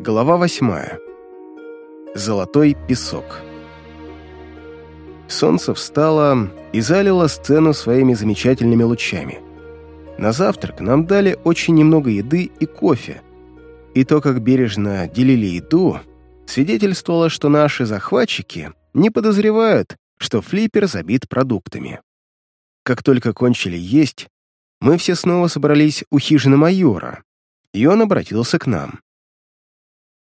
Глава восьмая. Золотой песок. Солнце встало и залило сцену своими замечательными лучами. На завтрак нам дали очень немного еды и кофе, и то, как бережно делили еду, свидетельствовало, что наши захватчики не подозревают, что флиппер забит продуктами. Как только кончили есть, мы все снова собрались у хижины майора, и он обратился к нам.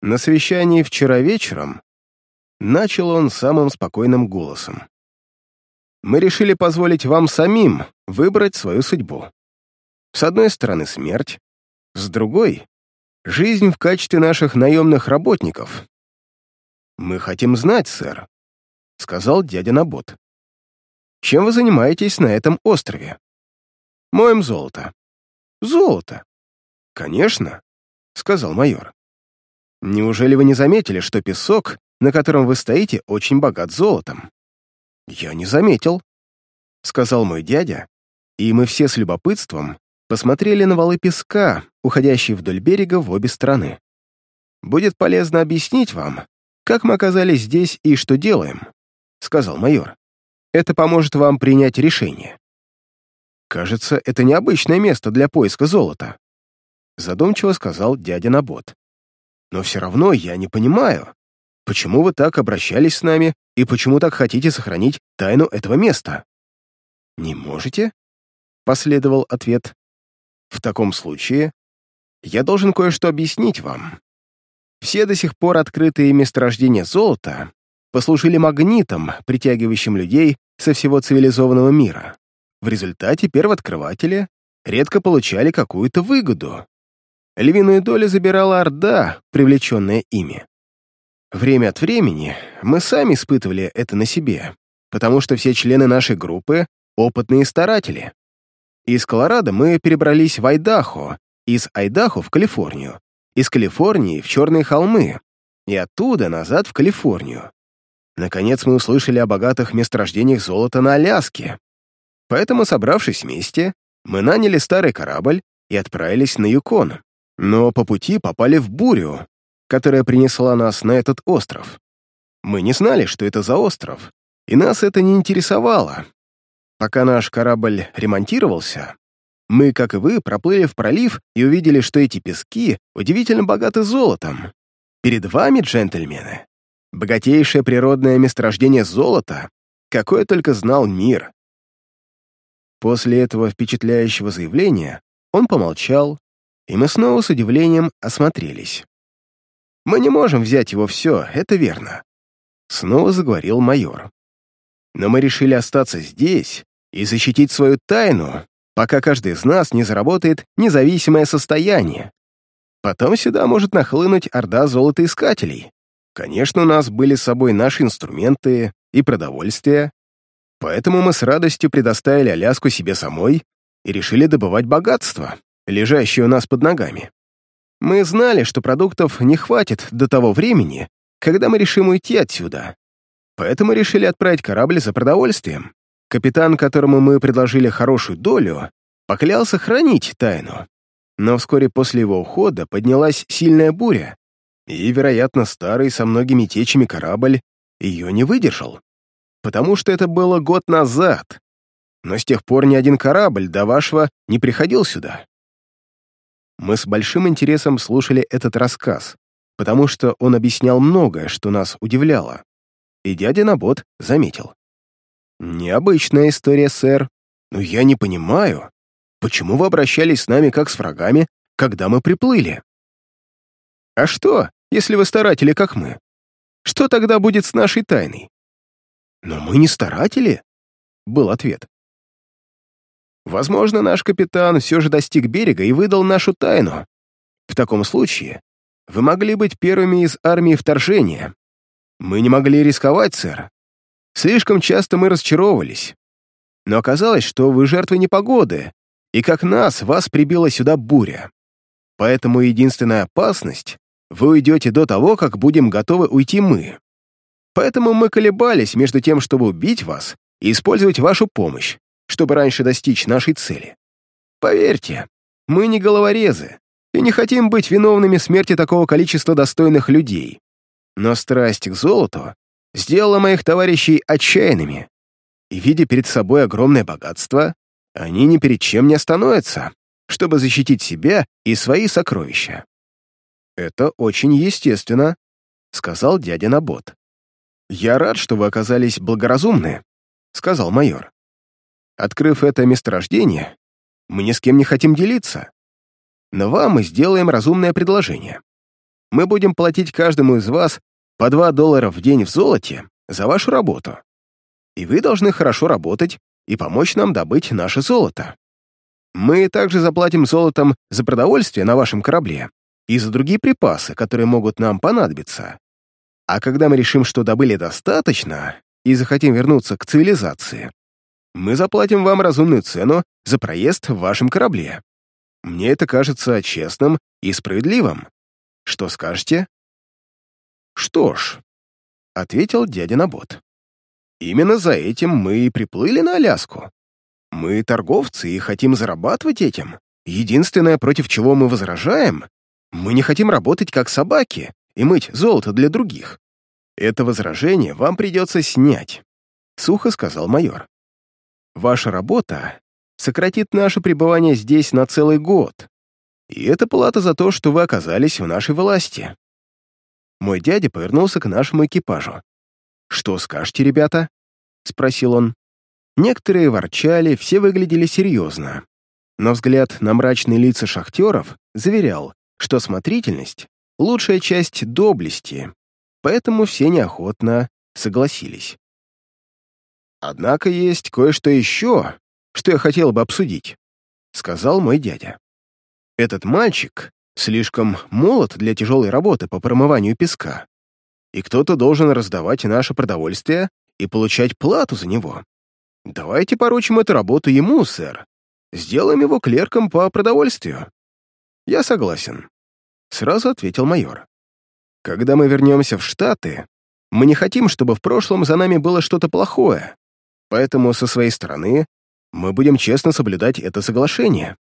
На совещании вчера вечером начал он самым спокойным голосом. Мы решили позволить вам самим выбрать свою судьбу. С одной стороны смерть, с другой — жизнь в качестве наших наемных работников. «Мы хотим знать, сэр», — сказал дядя Набот. «Чем вы занимаетесь на этом острове?» «Моем золото». «Золото?» «Конечно», — сказал майор. «Неужели вы не заметили, что песок, на котором вы стоите, очень богат золотом?» «Я не заметил», — сказал мой дядя, и мы все с любопытством посмотрели на валы песка, уходящие вдоль берега в обе стороны. «Будет полезно объяснить вам, как мы оказались здесь и что делаем», — сказал майор. «Это поможет вам принять решение». «Кажется, это необычное место для поиска золота», — задумчиво сказал дядя Набот. «Но все равно я не понимаю, почему вы так обращались с нами и почему так хотите сохранить тайну этого места?» «Не можете?» — последовал ответ. «В таком случае я должен кое-что объяснить вам. Все до сих пор открытые месторождения золота послужили магнитом, притягивающим людей со всего цивилизованного мира. В результате первооткрыватели редко получали какую-то выгоду. Львиную долю забирала Орда, привлеченная ими. Время от времени мы сами испытывали это на себе, потому что все члены нашей группы — опытные старатели. Из Колорадо мы перебрались в Айдахо, из Айдахо в Калифорнию, из Калифорнии в Черные холмы и оттуда назад в Калифорнию. Наконец мы услышали о богатых месторождениях золота на Аляске. Поэтому, собравшись вместе, мы наняли старый корабль и отправились на Юкон. Но по пути попали в бурю, которая принесла нас на этот остров. Мы не знали, что это за остров, и нас это не интересовало. Пока наш корабль ремонтировался, мы, как и вы, проплыли в пролив и увидели, что эти пески удивительно богаты золотом. Перед вами, джентльмены, богатейшее природное месторождение золота, какое только знал мир. После этого впечатляющего заявления он помолчал, и мы снова с удивлением осмотрелись. «Мы не можем взять его все, это верно», — снова заговорил майор. «Но мы решили остаться здесь и защитить свою тайну, пока каждый из нас не заработает независимое состояние. Потом сюда может нахлынуть орда золотоискателей. Конечно, у нас были с собой наши инструменты и продовольствие, поэтому мы с радостью предоставили Аляску себе самой и решили добывать богатство, лежащее у нас под ногами. Мы знали, что продуктов не хватит до того времени, когда мы решим уйти отсюда, поэтому решили отправить корабль за продовольствием. Капитан, которому мы предложили хорошую долю, поклялся хранить тайну. Но вскоре после его ухода поднялась сильная буря, и, вероятно, старый со многими течами корабль ее не выдержал. Потому что это было год назад. Но с тех пор ни один корабль до вашего не приходил сюда. Мы с большим интересом слушали этот рассказ, потому что он объяснял многое, что нас удивляло. И дядя Набот заметил. «Необычная история, сэр. Но я не понимаю, почему вы обращались с нами как с врагами, когда мы приплыли?» «А что, если вы старатели, как мы? Что тогда будет с нашей тайной?» «Но мы не старатели», — был ответ. «Возможно, наш капитан все же достиг берега и выдал нашу тайну. В таком случае вы могли быть первыми из армии вторжения. Мы не могли рисковать, сэр. Слишком часто мы разочаровывались. Но оказалось, что вы жертвы непогоды, и как нас, вас прибила сюда буря. Поэтому единственная опасность — вы уйдете до того, как будем готовы уйти мы. Поэтому мы колебались между тем, чтобы убить вас и использовать вашу помощь, чтобы раньше достичь нашей цели. Поверьте, мы не головорезы, и не хотим быть виновными смерти такого количества достойных людей. Но страсть к золоту сделала моих товарищей отчаянными, и, видя перед собой огромное богатство, они ни перед чем не остановятся, чтобы защитить себя и свои сокровища. «Это очень естественно», — сказал дядя Набот. «Я рад, что вы оказались благоразумны», — сказал майор. «Открыв это месторождение, мы ни с кем не хотим делиться. Но вам мы сделаем разумное предложение. Мы будем платить каждому из вас по 2 доллара в день в золоте за вашу работу. И вы должны хорошо работать и помочь нам добыть наше золото. Мы также заплатим золотом за продовольствие на вашем корабле и за другие припасы, которые могут нам понадобиться. А когда мы решим, что добыли достаточно и захотим вернуться к цивилизации, мы заплатим вам разумную цену за проезд в вашем корабле. Мне это кажется честным и справедливым. Что скажете?» «Что ж», — ответил дядя Набот. «Именно за этим мы и приплыли на Аляску. Мы торговцы и хотим зарабатывать этим. Единственное, против чего мы возражаем, мы не хотим работать как собаки и мыть золото для других. Это возражение вам придется снять», — сухо сказал майор. «Ваша работа сократит наше пребывание здесь на целый год, и это плата за то, что вы оказались в нашей власти». Мой дядя повернулся к нашему экипажу. «Что скажете, ребята?» — спросил он. Некоторые ворчали, все выглядели серьезно. Но взгляд на мрачные лица шахтеров заверял, что осмотрительность — лучшая часть доблести, поэтому все неохотно согласились. «Однако есть кое-что еще, что я хотел бы обсудить», — сказал мой дядя. «Этот мальчик слишком молод для тяжелой работы по промыванию песка, и кто-то должен раздавать наше продовольствие и получать плату за него. Давайте поручим эту работу ему, сэр. Сделаем его клерком по продовольствию». «Я согласен», — сразу ответил майор. «Когда мы вернемся в Штаты, мы не хотим, чтобы в прошлом за нами было что-то плохое, поэтому со своей стороны мы будем честно соблюдать это соглашение.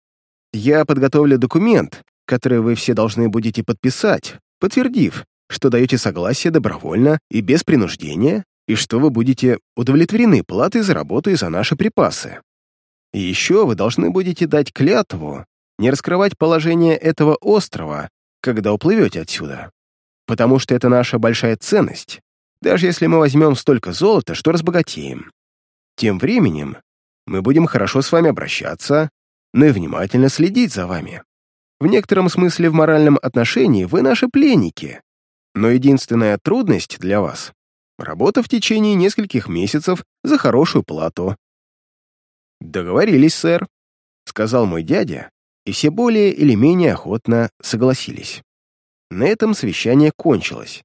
Я подготовлю документ, который вы все должны будете подписать, подтвердив, что даете согласие добровольно и без принуждения, и что вы будете удовлетворены платой за работу и за наши припасы. И еще вы должны будете дать клятву не раскрывать положение этого острова, когда уплывете отсюда, потому что это наша большая ценность, даже если мы возьмем столько золота, что разбогатеем. Тем временем мы будем хорошо с вами обращаться, но и внимательно следить за вами. В некотором смысле в моральном отношении вы наши пленники, но единственная трудность для вас — работа в течение нескольких месяцев за хорошую плату. «Договорились, сэр», — сказал мой дядя, и все более или менее охотно согласились. На этом совещание кончилось.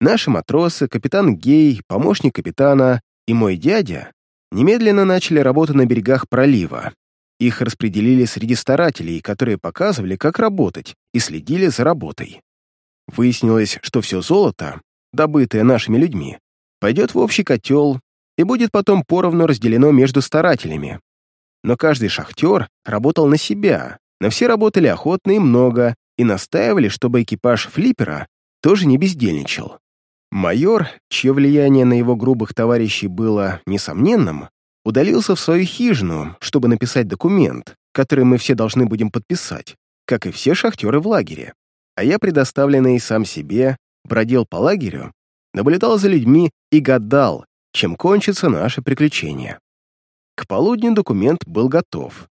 Наши матросы, капитан Гей, помощник капитана и мой дядя немедленно начали работу на берегах пролива. Их распределили среди старателей, которые показывали, как работать, и следили за работой. Выяснилось, что все золото, добытое нашими людьми, пойдет в общий котел и будет потом поровну разделено между старателями. Но каждый шахтер работал на себя, но все работали охотно и много, и настаивали, чтобы экипаж флиппера тоже не бездельничал. Майор, чье влияние на его грубых товарищей было несомненным, удалился в свою хижину, чтобы написать документ, который мы все должны будем подписать, как и все шахтеры в лагере. А я, предоставленный сам себе, бродил по лагерю, наблюдал за людьми и гадал, чем кончится наше приключение. К полудню документ был готов.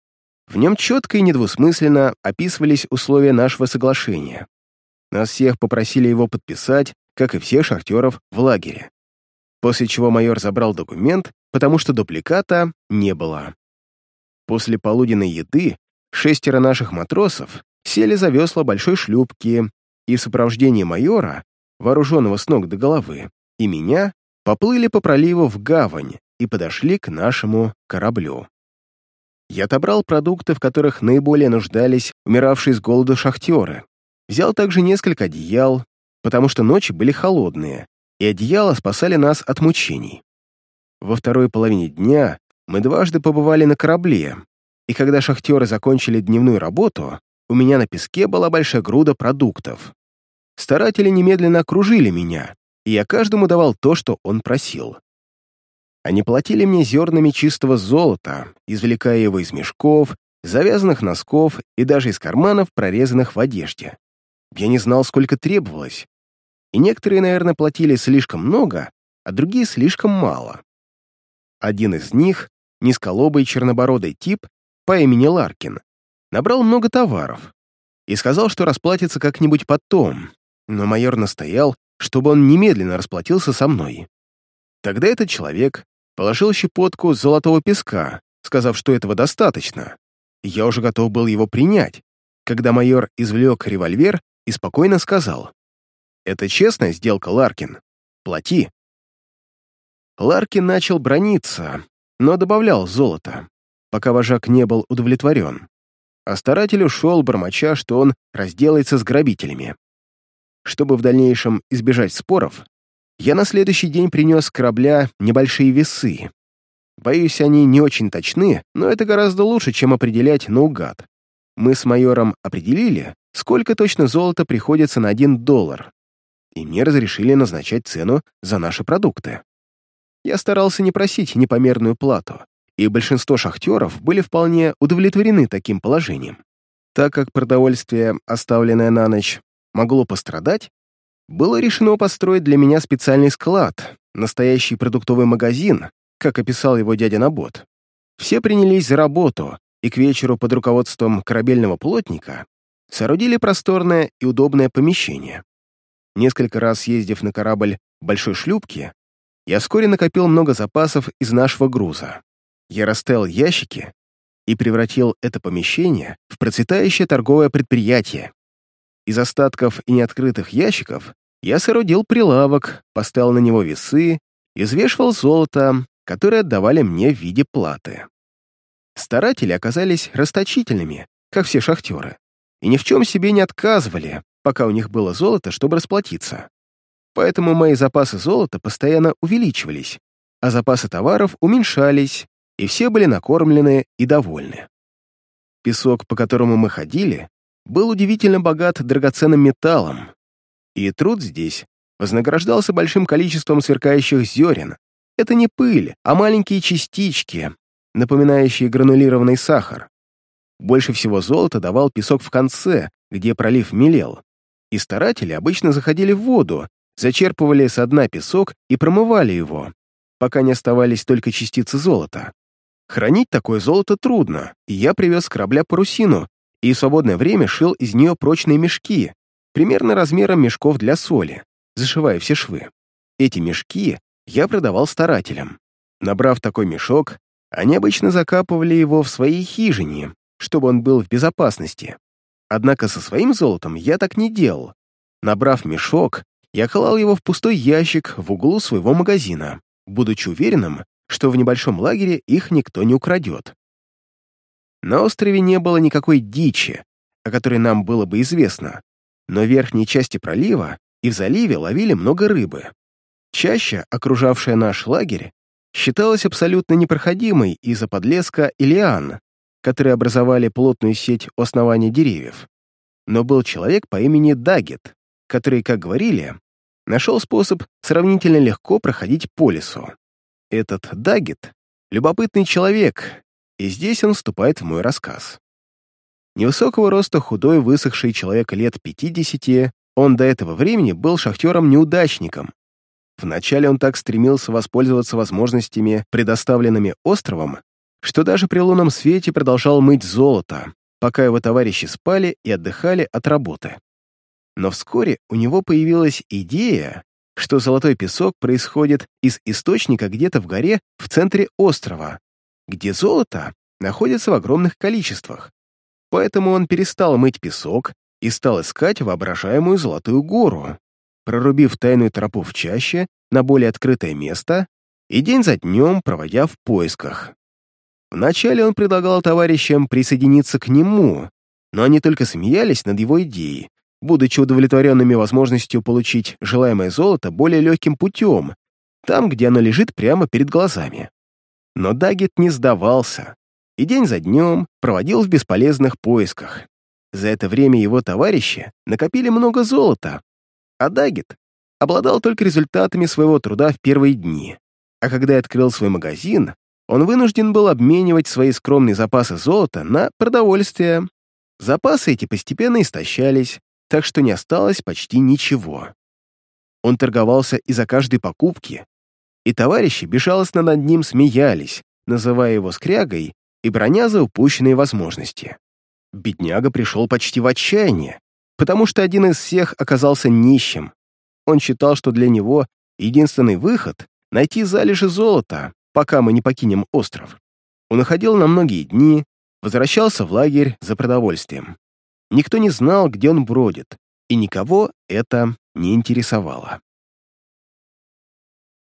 В нем четко и недвусмысленно описывались условия нашего соглашения. Нас всех попросили его подписать как и всех шахтеров в лагере. После чего майор забрал документ, потому что дупликата не было. После полуденной еды шестеро наших матросов сели за весла большой шлюпки и в сопровождении майора, вооруженного с ног до головы, и меня поплыли по проливу в гавань и подошли к нашему кораблю. Я отобрал продукты, в которых наиболее нуждались умиравшие с голоду шахтеры. Взял также несколько одеял, потому что ночи были холодные, и одеяла спасали нас от мучений. Во второй половине дня мы дважды побывали на корабле, и когда шахтеры закончили дневную работу, у меня на песке была большая груда продуктов. Старатели немедленно окружили меня, и я каждому давал то, что он просил. Они платили мне зернами чистого золота, извлекая его из мешков, завязанных носков и даже из карманов, прорезанных в одежде. Я не знал, сколько требовалось. И некоторые, наверное, платили слишком много, а другие слишком мало. Один из них, низколобый чернобородый тип по имени Ларкин, набрал много товаров и сказал, что расплатится как-нибудь потом, но майор настоял, чтобы он немедленно расплатился со мной. Тогда этот человек положил щепотку золотого песка, сказав, что этого достаточно. Я уже готов был его принять, когда майор извлек револьвер и спокойно сказал, «Это честная сделка, Ларкин. Плати». Ларкин начал брониться, но добавлял золото, пока вожак не был удовлетворен. А старатель ушел, бормоча, что он разделается с грабителями. Чтобы в дальнейшем избежать споров, я на следующий день принес с корабля небольшие весы. Боюсь, они не очень точны, но это гораздо лучше, чем определять наугад. Мы с майором определили, сколько точно золота приходится на один доллар, и мне разрешили назначать цену за наши продукты. Я старался не просить непомерную плату, и большинство шахтеров были вполне удовлетворены таким положением. Так как продовольствие, оставленное на ночь, могло пострадать, было решено построить для меня специальный склад, настоящий продуктовый магазин, как описал его дядя Набот. Все принялись за работу, и к вечеру под руководством корабельного плотника соорудили просторное и удобное помещение. Несколько раз ездив на корабль большой шлюпки, я вскоре накопил много запасов из нашего груза. Я расставил ящики и превратил это помещение в процветающее торговое предприятие. Из остатков и неоткрытых ящиков я соорудил прилавок, поставил на него весы и взвешивал золото, которое отдавали мне в виде платы. Старатели оказались расточительными, как все шахтеры, и ни в чем себе не отказывали, пока у них было золото, чтобы расплатиться поэтому мои запасы золота постоянно увеличивались, а запасы товаров уменьшались, и все были накормлены и довольны. Песок, по которому мы ходили, был удивительно богат драгоценным металлом, и труд здесь вознаграждался большим количеством сверкающих зерен. Это не пыль, а маленькие частички, напоминающие гранулированный сахар. Больше всего золота давал песок в конце, где пролив мелел, и старатели обычно заходили в воду, зачерпывали со дна песок и промывали его, пока не оставались только частицы золота. Хранить такое золото трудно, и я привез с корабля парусину и в свободное время шил из нее прочные мешки, примерно размером мешков для соли, зашивая все швы. Эти мешки я продавал старателям. Набрав такой мешок, они обычно закапывали его в своей хижине, чтобы он был в безопасности. Однако со своим золотом я так не делал. Набрав мешок, я клал его в пустой ящик в углу своего магазина, будучи уверенным, что в небольшом лагере их никто не украдет. На острове не было никакой дичи, о которой нам было бы известно, но в верхней части пролива и в заливе ловили много рыбы. Чаще окружавшая наш лагерь считалась абсолютно непроходимой из-за подлеска и лиан, которые образовали плотную сеть у основания деревьев. Но был человек по имени Дагет, который, как говорили, нашел способ сравнительно легко проходить по лесу. Этот Дагет — любопытный человек, и здесь он вступает в мой рассказ. Невысокого роста худой высохший человек лет 50, он до этого времени был шахтером-неудачником. Вначале он так стремился воспользоваться возможностями, предоставленными островом, что даже при лунном свете продолжал мыть золото, пока его товарищи спали и отдыхали от работы. Но вскоре у него появилась идея, что золотой песок происходит из источника где-то в горе в центре острова, где золото находится в огромных количествах. Поэтому он перестал мыть песок и стал искать воображаемую золотую гору, прорубив тайную тропу в чаще на более открытое место и день за днем проводя в поисках. Вначале он предлагал товарищам присоединиться к нему, но они только смеялись над его идеей, будучи удовлетворенными возможностью получить желаемое золото более легким путем, там, где оно лежит прямо перед глазами. Но Дагет не сдавался, и день за днем проводил в бесполезных поисках. За это время его товарищи накопили много золота, а Дагет обладал только результатами своего труда в первые дни. А когда открыл свой магазин, он вынужден был обменивать свои скромные запасы золота на продовольствие. Запасы эти постепенно истощались, так что не осталось почти ничего. Он торговался из-за каждой покупки, и товарищи безжалостно над ним смеялись, называя его скрягой и броня за упущенные возможности. Бедняга пришел почти в отчаяние, потому что один из всех оказался нищим. Он считал, что для него единственный выход — найти залежи золота, пока мы не покинем остров. Он уходил на многие дни, возвращался в лагерь за продовольствием. Никто не знал, где он бродит, и никого это не интересовало.